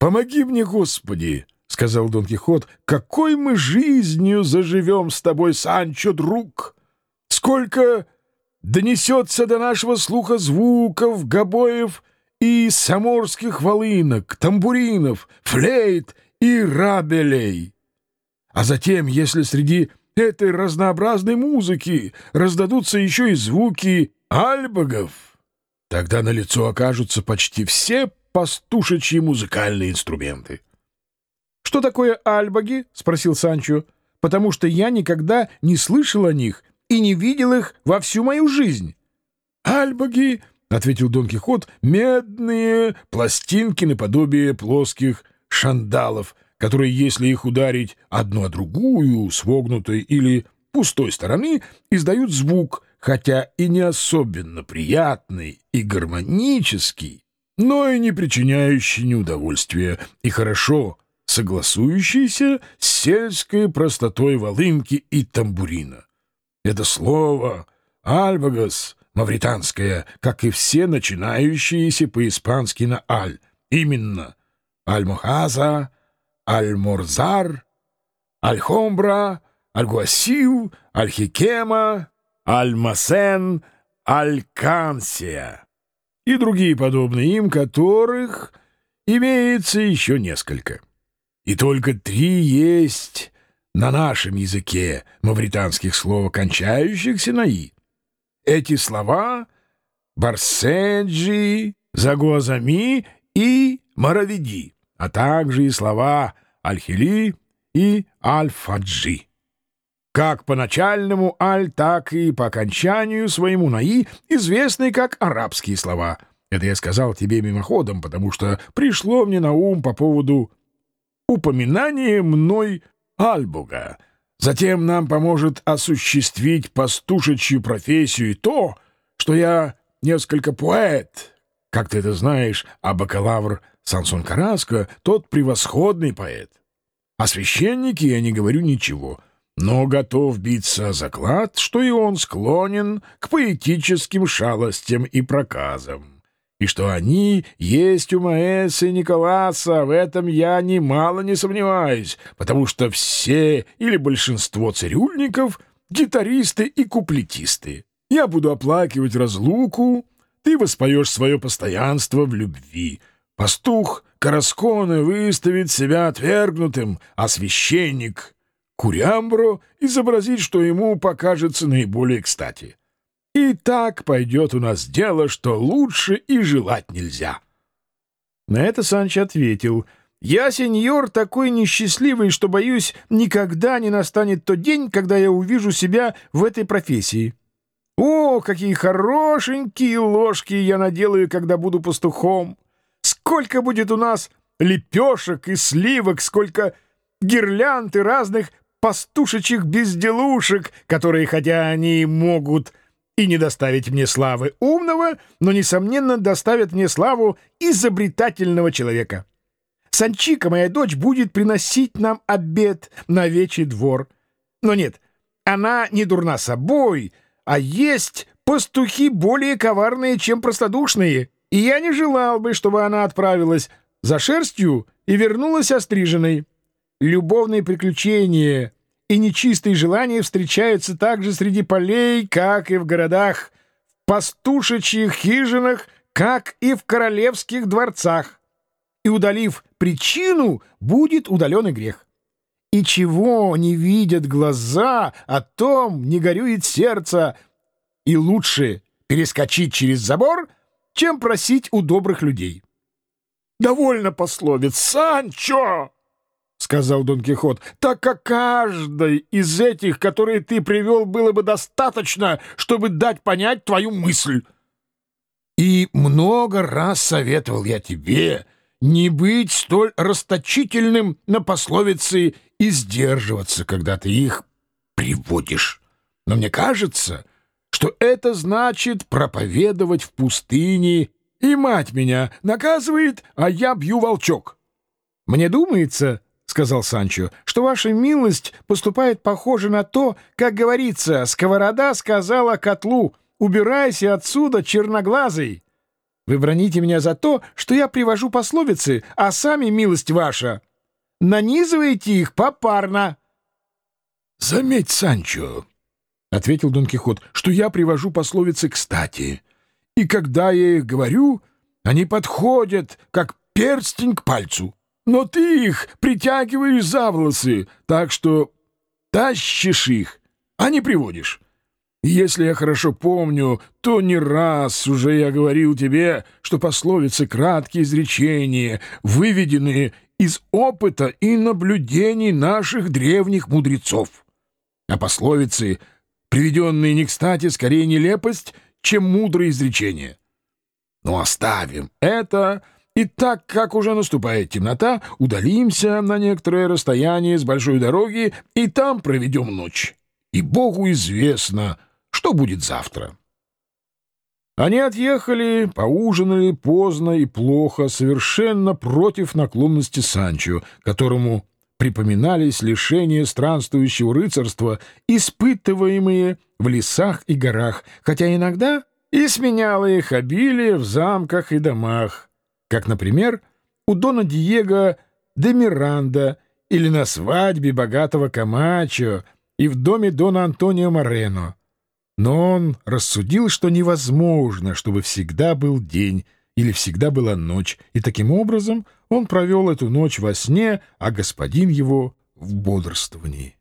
«Помоги мне, Господи!» — сказал Дон Кихот. «Какой мы жизнью заживем с тобой, Санчо, друг! Сколько донесется до нашего слуха звуков, гобоев и саморских волынок, тамбуринов, флейт и рабелей! А затем, если среди этой разнообразной музыки раздадутся еще и звуки альбогов, тогда на лицо окажутся почти все пастушечьи музыкальные инструменты. — Что такое альбоги? — спросил Санчо. — Потому что я никогда не слышал о них и не видел их во всю мою жизнь. — Альбоги, — ответил Дон Кихот, — медные пластинки наподобие плоских шандалов, которые, если их ударить одну о другую с вогнутой или пустой стороны, издают звук, хотя и не особенно приятный и гармонический, но и не причиняющий неудовольствия, и хорошо согласующийся с сельской простотой волынки и тамбурина. Это слово «альбагас» мавританское, как и все начинающиеся по-испански на «аль», именно. «альмохаза», «альморзар», «альхомбра», «альгуасил», «альхикема», «альмасен», «алькансия» и другие подобные им, которых имеется еще несколько. И только три есть на нашем языке мавританских слов, кончающихся на «и». Эти слова — «барсенджи», «загуазами» и «маравиди», а также и слова «альхили» и «альфаджи». Как по начальному «аль», так и по окончанию своему на «и» известны как арабские слова. Это я сказал тебе мимоходом, потому что пришло мне на ум по поводу упоминания мной Альбуга. Затем нам поможет осуществить пастушечью профессию и то, что я несколько поэт, как ты это знаешь, а бакалавр Сансон Караско — тот превосходный поэт. О священнике я не говорю ничего — но готов биться о заклад, что и он склонен к поэтическим шалостям и проказам, и что они есть у Маэса и Николаса, в этом я немало не сомневаюсь, потому что все или большинство цирюльников — гитаристы и куплетисты. Я буду оплакивать разлуку, ты воспоешь свое постоянство в любви. Пастух Карасконы выставит себя отвергнутым, а священник — Курямбро изобразить, что ему покажется наиболее кстати. И так пойдет у нас дело, что лучше и желать нельзя. На это Санчо ответил, «Я, сеньор, такой несчастливый, что, боюсь, никогда не настанет тот день, когда я увижу себя в этой профессии. О, какие хорошенькие ложки я наделаю, когда буду пастухом! Сколько будет у нас лепешек и сливок, сколько гирлянд и разных пастушечьих безделушек, которые, хотя они могут и не доставить мне славы умного, но, несомненно, доставят мне славу изобретательного человека. Санчика, моя дочь, будет приносить нам обед на вечий двор. Но нет, она не дурна собой, а есть пастухи более коварные, чем простодушные, и я не желал бы, чтобы она отправилась за шерстью и вернулась остриженной. Любовные приключения и нечистые желания встречаются также среди полей, как и в городах, в пастушечьих хижинах, как и в королевских дворцах. И, удалив причину, будет удален и грех. И чего не видят глаза, о том не горюет сердце, и лучше перескочить через забор, чем просить у добрых людей. «Довольно пословиц, Санчо!» — сказал Дон Кихот, — так как каждой из этих, которые ты привел, было бы достаточно, чтобы дать понять твою мысль. И много раз советовал я тебе не быть столь расточительным на пословицы и сдерживаться, когда ты их приводишь. Но мне кажется, что это значит проповедовать в пустыне, и мать меня наказывает, а я бью волчок. Мне думается, — сказал Санчо, — что ваша милость поступает похоже на то, как говорится, сковорода сказала котлу, убирайся отсюда, черноглазый. Вы броните меня за то, что я привожу пословицы, а сами, милость ваша, нанизываете их попарно. — Заметь, Санчо, — ответил Дон Кихот, — что я привожу пословицы кстати. И когда я их говорю, они подходят, как перстень к пальцу. Но ты их притягиваешь за волосы, так что тащишь их, а не приводишь. Если я хорошо помню, то не раз уже я говорил тебе, что пословицы — краткие изречения, выведенные из опыта и наблюдений наших древних мудрецов. А пословицы, приведенные не кстати, скорее нелепость, чем мудрые изречения. Но оставим это, и так как уже наступает темнота, удалимся на некоторое расстояние с большой дороги и там проведем ночь. И Богу известно — что будет завтра? Они отъехали, поужинали поздно и плохо, совершенно против наклонности Санчо, которому припоминались лишения странствующего рыцарства, испытываемые в лесах и горах, хотя иногда и сменяло их обилие в замках и домах, как, например, у Дона Диего де Миранда или на свадьбе богатого Камачо и в доме Дона Антонио Морено. Но он рассудил, что невозможно, чтобы всегда был день или всегда была ночь, и таким образом он провел эту ночь во сне, а господин его в бодрствовании.